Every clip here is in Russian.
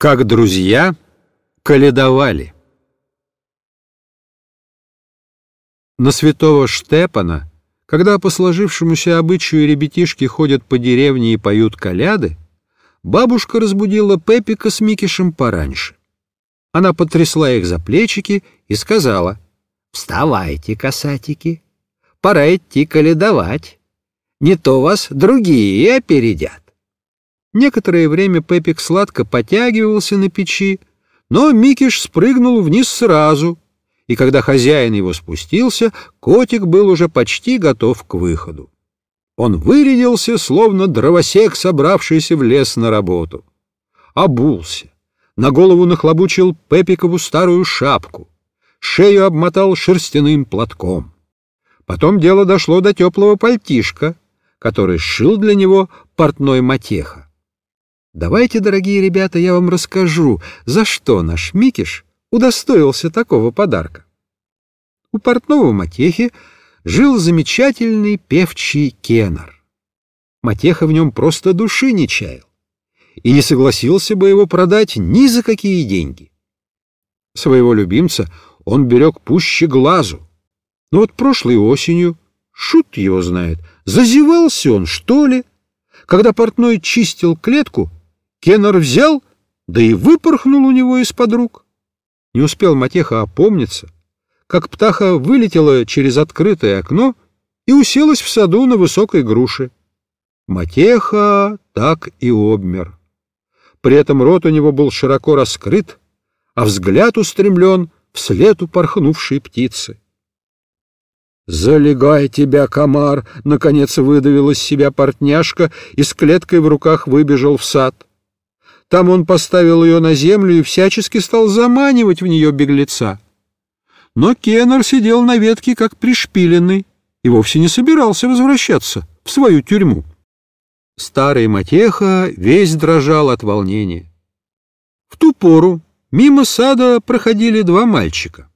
Как друзья каледовали. На святого Штепана, когда по сложившемуся обычаю ребятишки ходят по деревне и поют коляды, бабушка разбудила Пепика с Микишем пораньше. Она потрясла их за плечики и сказала, «Вставайте, касатики, пора идти каледовать. Не то вас другие опередят». Некоторое время Пепик сладко потягивался на печи, но Микиш спрыгнул вниз сразу, и когда хозяин его спустился, котик был уже почти готов к выходу. Он вырядился, словно дровосек, собравшийся в лес на работу. Обулся, на голову нахлобучил Пепикову старую шапку, шею обмотал шерстяным платком. Потом дело дошло до теплого пальтишка, который сшил для него портной матеха. Давайте, дорогие ребята, я вам расскажу, за что наш Микиш удостоился такого подарка. У портного Матехи жил замечательный певчий кенар. Матеха в нем просто души не чаял и не согласился бы его продать ни за какие деньги. Своего любимца он берег пуще глазу. Но вот прошлой осенью, шут его знает, зазевался он, что ли, когда портной чистил клетку, Кеннер взял, да и выпорхнул у него из-под рук. Не успел Матеха опомниться, как птаха вылетела через открытое окно и уселась в саду на высокой груше. Матеха так и обмер. При этом рот у него был широко раскрыт, а взгляд устремлен вслед упорхнувшей птицы. «Залегай тебя, комар!» — наконец выдавил из себя портняшка и с клеткой в руках выбежал в сад. Там он поставил ее на землю и всячески стал заманивать в нее беглеца. Но Кеннер сидел на ветке, как пришпиленный, и вовсе не собирался возвращаться в свою тюрьму. Старый Матеха весь дрожал от волнения. В ту пору мимо сада проходили два мальчика.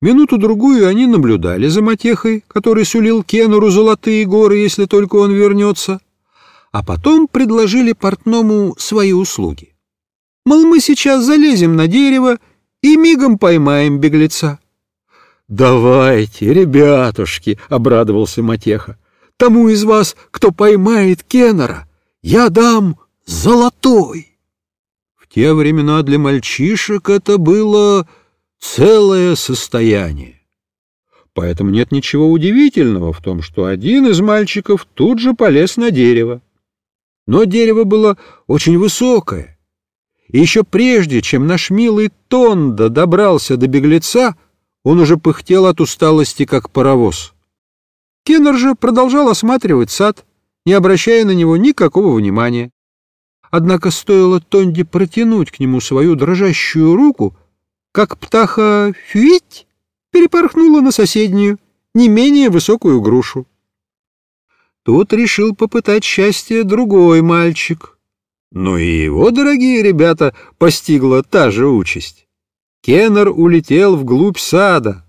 Минуту-другую они наблюдали за Матехой, который сулил Кеннеру золотые горы, если только он вернется, а потом предложили портному свои услуги. Мол, мы сейчас залезем на дерево и мигом поймаем беглеца. «Давайте, ребятушки!» — обрадовался Матеха. «Тому из вас, кто поймает Кеннера, я дам золотой!» В те времена для мальчишек это было целое состояние. Поэтому нет ничего удивительного в том, что один из мальчиков тут же полез на дерево. Но дерево было очень высокое, и еще прежде, чем наш милый Тондо добрался до беглеца, он уже пыхтел от усталости, как паровоз. Кеннер же продолжал осматривать сад, не обращая на него никакого внимания. Однако стоило Тонди протянуть к нему свою дрожащую руку, как птаха «фюить» перепорхнула на соседнюю, не менее высокую грушу. Тут решил попытать счастье другой мальчик, но и его, дорогие ребята, постигла та же участь. Кеннер улетел вглубь сада,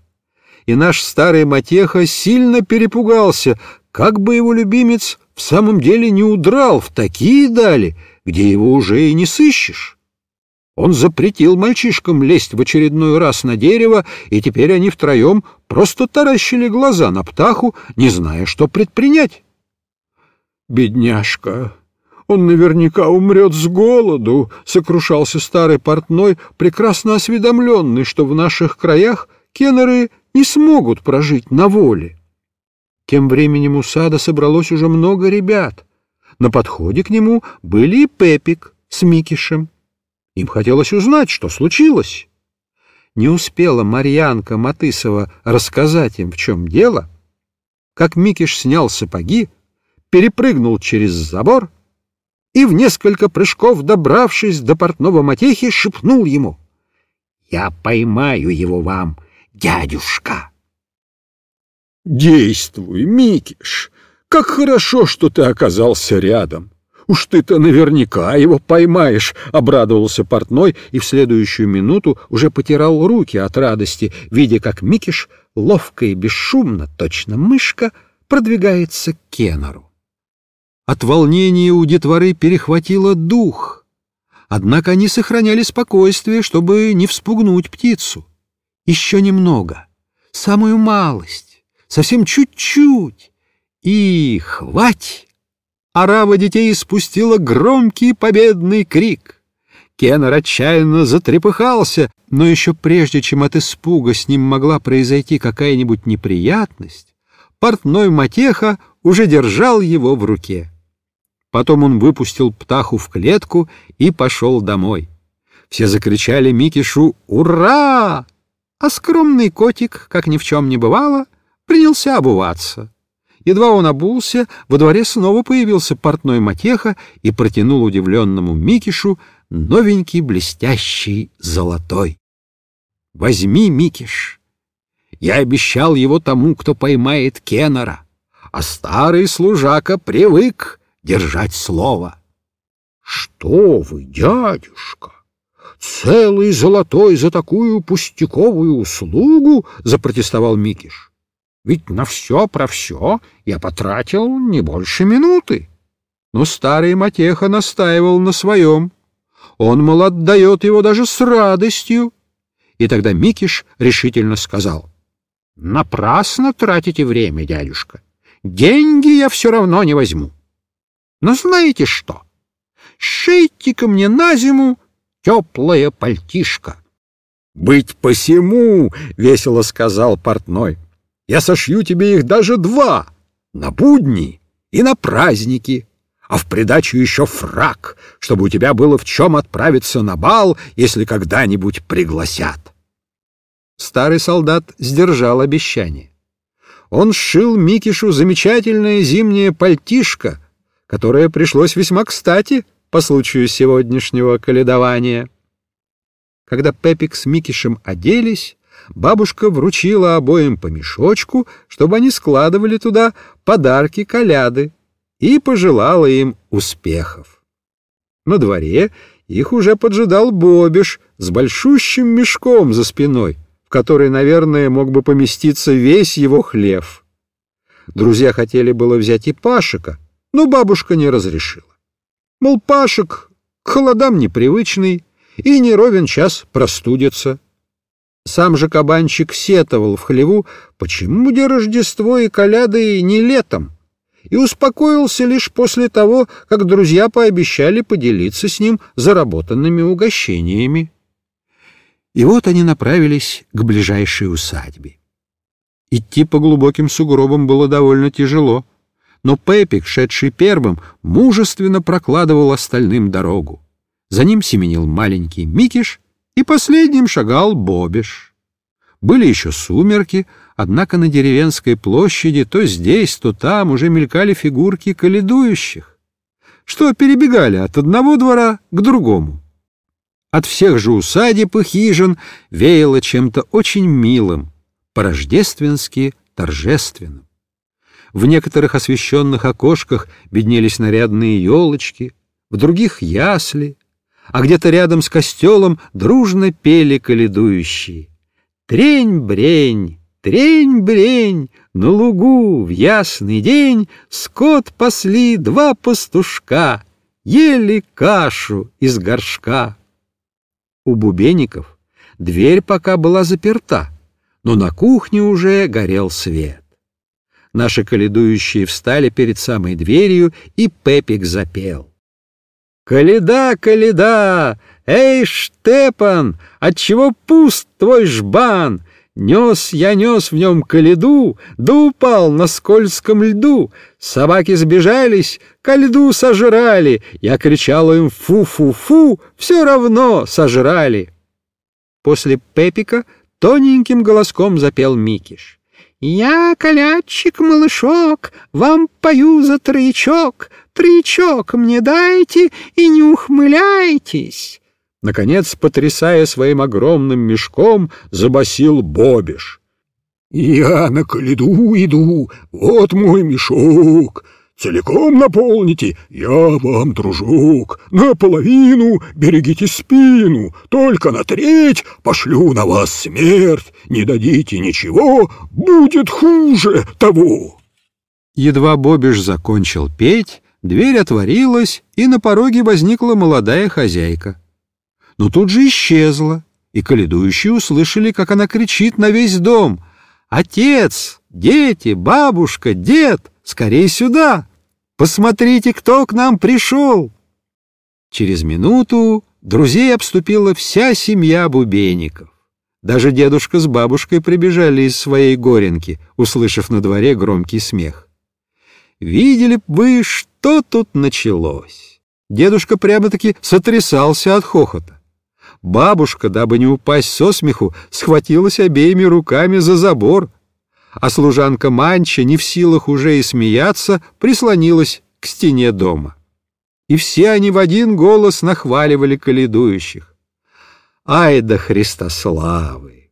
и наш старый Матеха сильно перепугался, как бы его любимец в самом деле не удрал в такие дали, где его уже и не сыщешь. Он запретил мальчишкам лезть в очередной раз на дерево, и теперь они втроем просто таращили глаза на птаху, не зная, что предпринять. «Бедняжка!» Он наверняка умрет с голоду, — сокрушался старый портной, прекрасно осведомленный, что в наших краях кеннеры не смогут прожить на воле. Тем временем у сада собралось уже много ребят. На подходе к нему были и Пепик с Микишем. Им хотелось узнать, что случилось. Не успела Марьянка Матысова рассказать им, в чем дело, как Микиш снял сапоги, перепрыгнул через забор и в несколько прыжков, добравшись до портного матехи, шепнул ему «Я поймаю его вам, дядюшка!» «Действуй, Микиш! Как хорошо, что ты оказался рядом! Уж ты-то наверняка его поймаешь!» — обрадовался портной и в следующую минуту уже потирал руки от радости, видя, как Микиш ловко и бесшумно, точно мышка, продвигается к Кеннеру. От волнения у детворы перехватило дух. Однако они сохраняли спокойствие, чтобы не вспугнуть птицу. Еще немного, самую малость, совсем чуть-чуть, и хвать! Арава детей испустила громкий победный крик. Кеннер отчаянно затрепыхался, но еще прежде, чем от испуга с ним могла произойти какая-нибудь неприятность, портной Матеха уже держал его в руке. Потом он выпустил птаху в клетку и пошел домой. Все закричали Микишу «Ура!», а скромный котик, как ни в чем не бывало, принялся обуваться. Едва он обулся, во дворе снова появился портной Матеха и протянул удивленному Микишу новенький блестящий золотой. «Возьми, Микиш, я обещал его тому, кто поймает Кеннера, а старый служака привык держать слово. — Что вы, дядюшка, целый золотой за такую пустяковую услугу? — запротестовал Микиш. — Ведь на все про все я потратил не больше минуты. Но старый Матеха настаивал на своем. Он, мол, отдает его даже с радостью. И тогда Микиш решительно сказал. — Напрасно тратите время, дядюшка. Деньги я все равно не возьму. Но знаете что? Шейте-ка мне на зиму теплое пальтишко. — Быть посему, — весело сказал портной, — я сошью тебе их даже два, на будни и на праздники, а в придачу еще фрак, чтобы у тебя было в чем отправиться на бал, если когда-нибудь пригласят. Старый солдат сдержал обещание. Он сшил Микишу замечательное зимнее пальтишко — которое пришлось весьма кстати по случаю сегодняшнего каледования. Когда Пепик с Микишем оделись, бабушка вручила обоим по мешочку, чтобы они складывали туда подарки коляды, и пожелала им успехов. На дворе их уже поджидал Бобиш с большущим мешком за спиной, в который, наверное, мог бы поместиться весь его хлев. Друзья хотели было взять и Пашика, но бабушка не разрешила. Мол, Пашек к холодам непривычный и не ровен час простудится. Сам же кабанчик сетовал в хлеву, почему где Рождество и коляды не летом, и успокоился лишь после того, как друзья пообещали поделиться с ним заработанными угощениями. И вот они направились к ближайшей усадьбе. Идти по глубоким сугробам было довольно тяжело — но Пепик, шедший первым, мужественно прокладывал остальным дорогу. За ним семенил маленький Микиш, и последним шагал Бобиш. Были еще сумерки, однако на деревенской площади то здесь, то там уже мелькали фигурки каледующих, что перебегали от одного двора к другому. От всех же усадеб и хижин веяло чем-то очень милым, по-рождественски торжественным. В некоторых освещенных окошках виднелись нарядные елочки, в других — ясли, а где-то рядом с костелом дружно пели каледующие. Трень-брень, трень-брень, на лугу в ясный день скот пасли два пастушка, ели кашу из горшка. У бубенников дверь пока была заперта, но на кухне уже горел свет. Наши каледующие встали перед самой дверью, и Пепик запел. «Каледа, каледа! Эй, Штепан, отчего пуст твой жбан? Нес я нес в нем каледу, да упал на скользком льду. Собаки сбежались, каледу сожрали. Я кричал им «фу-фу-фу», все равно сожрали. После Пепика тоненьким голоском запел Микиш. Я, колядчик-малышок, вам пою за троечок, Троечок мне дайте и не ухмыляйтесь. Наконец, потрясая своим огромным мешком, забасил Бобиш. «Я на коляду иду, вот мой мешок, Целиком наполните, я вам, дружок, наполовину берегите спину, только на треть пошлю на вас смерть, не дадите ничего, будет хуже того. Едва Бобиш закончил петь, дверь отворилась, и на пороге возникла молодая хозяйка. но тут же исчезла, и коледующие услышали, как она кричит на весь дом «Отец! Дети! Бабушка! Дед! Скорей сюда! Посмотрите, кто к нам пришел!» Через минуту друзей обступила вся семья Бубеников. Даже дедушка с бабушкой прибежали из своей горенки, услышав на дворе громкий смех. Видели б вы, что тут началось. Дедушка прямо-таки сотрясался от хохота. Бабушка, дабы не упасть со смеху, схватилась обеими руками за забор, а служанка Манча, не в силах уже и смеяться, прислонилась к стене дома. И все они в один голос нахваливали каледующих. Ай да Христославы!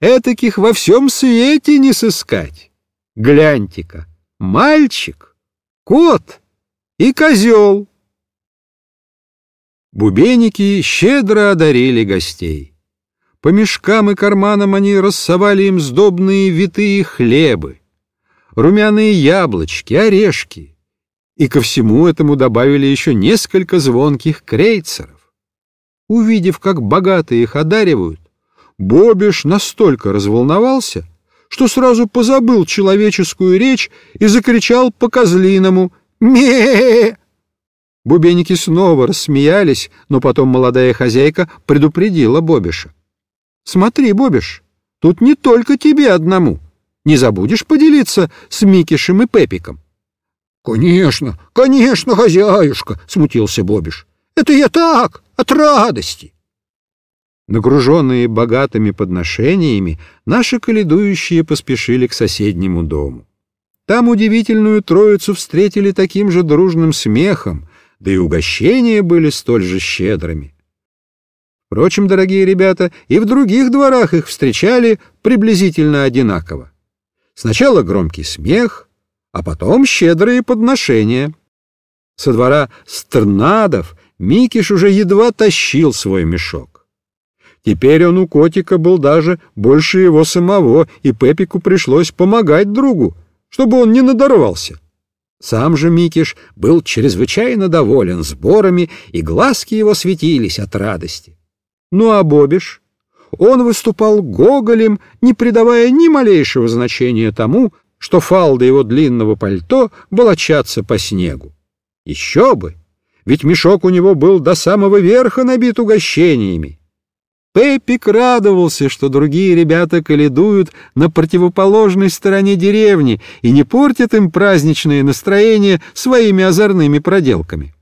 Этаких во всем свете не сыскать! Гляньте-ка, мальчик, кот и козел! Бубеники щедро одарили гостей. По мешкам и карманам они рассовали им сдобные витые хлебы, румяные яблочки, орешки, и ко всему этому добавили еще несколько звонких крейцеров. Увидев, как богато их одаривают, Бобиш настолько разволновался, что сразу позабыл человеческую речь и закричал по-козлиному «Ме!». Бубеники снова рассмеялись, но потом молодая хозяйка предупредила Бобиша. «Смотри, Бобиш, тут не только тебе одному. Не забудешь поделиться с Микишем и Пепиком?» «Конечно, конечно, хозяюшка!» — смутился Бобиш. «Это я так, от радости!» Нагруженные богатыми подношениями, наши коледующие поспешили к соседнему дому. Там удивительную троицу встретили таким же дружным смехом, да и угощения были столь же щедрыми. Впрочем, дорогие ребята, и в других дворах их встречали приблизительно одинаково. Сначала громкий смех, а потом щедрые подношения. Со двора Стернадов Микиш уже едва тащил свой мешок. Теперь он у котика был даже больше его самого, и Пепику пришлось помогать другу, чтобы он не надорвался. Сам же Микиш был чрезвычайно доволен сборами, и глазки его светились от радости. Ну а Бобиш? Он выступал гоголем, не придавая ни малейшего значения тому, что фалды его длинного пальто волочатся по снегу. Еще бы! Ведь мешок у него был до самого верха набит угощениями. Пеппик радовался, что другие ребята каледуют на противоположной стороне деревни и не портят им праздничное настроение своими озорными проделками.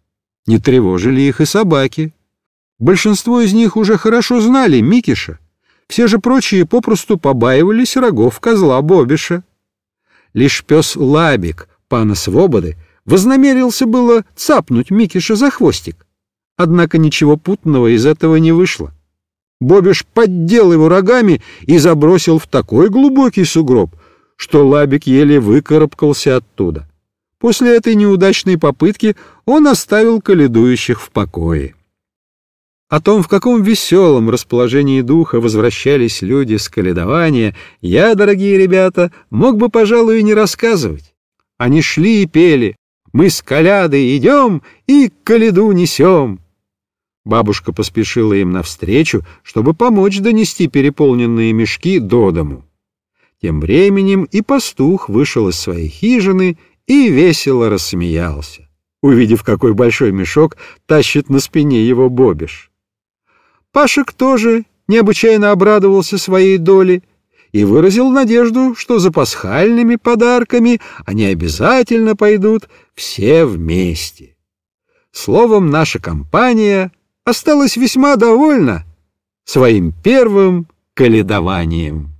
Не тревожили их и собаки. Большинство из них уже хорошо знали Микиша, все же прочие попросту побаивались рогов козла Бобиша. Лишь пес Лабик, пана Свободы, вознамерился было цапнуть Микиша за хвостик, однако ничего путного из этого не вышло. Бобиш поддел его рогами и забросил в такой глубокий сугроб, что Лабик еле выкарабкался оттуда. После этой неудачной попытки он оставил каледующих в покое. О том, в каком веселом расположении духа возвращались люди с каледования, я, дорогие ребята, мог бы, пожалуй, и не рассказывать. Они шли и пели «Мы с коляды идем и каледу несем». Бабушка поспешила им навстречу, чтобы помочь донести переполненные мешки до дому. Тем временем и пастух вышел из своей хижины и весело рассмеялся, увидев, какой большой мешок тащит на спине его бобиш. Пашек тоже необычайно обрадовался своей доле и выразил надежду, что за пасхальными подарками они обязательно пойдут все вместе. Словом, наша компания — осталась весьма довольна своим первым каледованием.